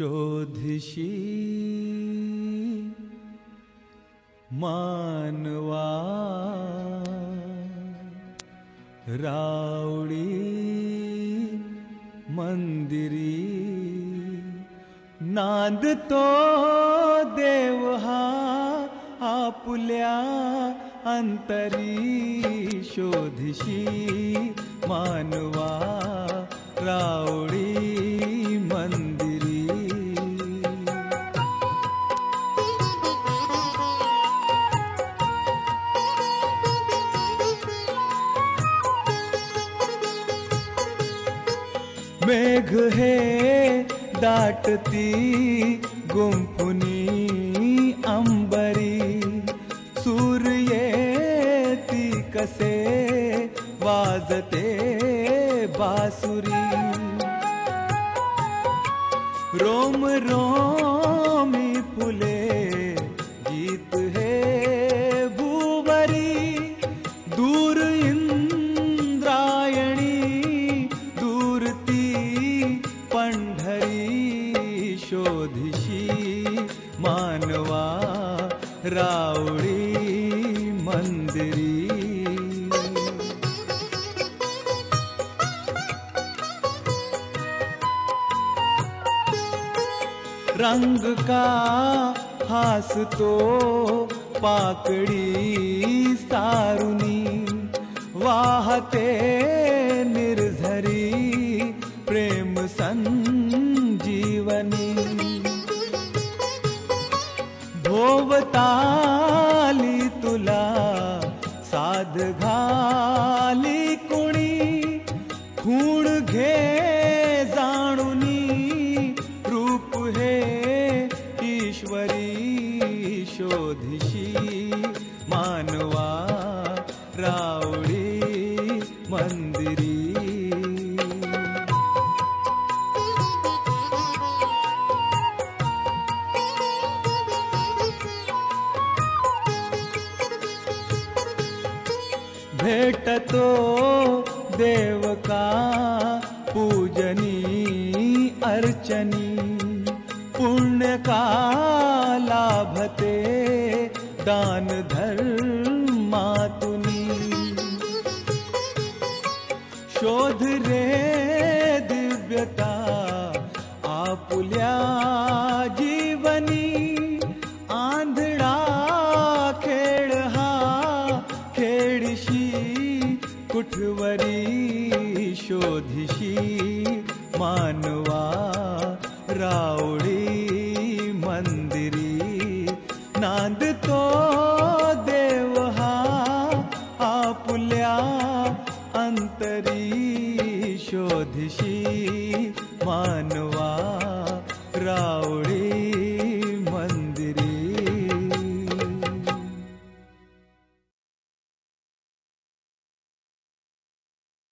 शोधिशी। मानवा। रावडी मंदिरी। नाद तो देव हा आपुल्या अंतरी। शोधिशी मानवा रावडी मेघ हे दाटती गुंफुनी अंबरी। सूर्ये ती कसे वाजते बासुरी। रोम रोमी फुले मानवा रावडी मंदिरी। रंग का हास तो पाकड़ी सारुनी वाहते निर्झरी प्रेम संजीवनी। भोवताली तुला साध घाली कुणी खूण घे जाणुनी रूप हे ईश्वरी शोधिशी मानवा रावडी मंदिरी भेटतो देव का पूजनी अर्चनी। पुण्य का लाभते दान धर्मातुनी। शोध रे दिव्यता आपुल्या कुठवरी शोधिशी मानवा रावडी मंदिरी नांद तो देव आपुल्या अंतरी शोधिशी मानवा रावडी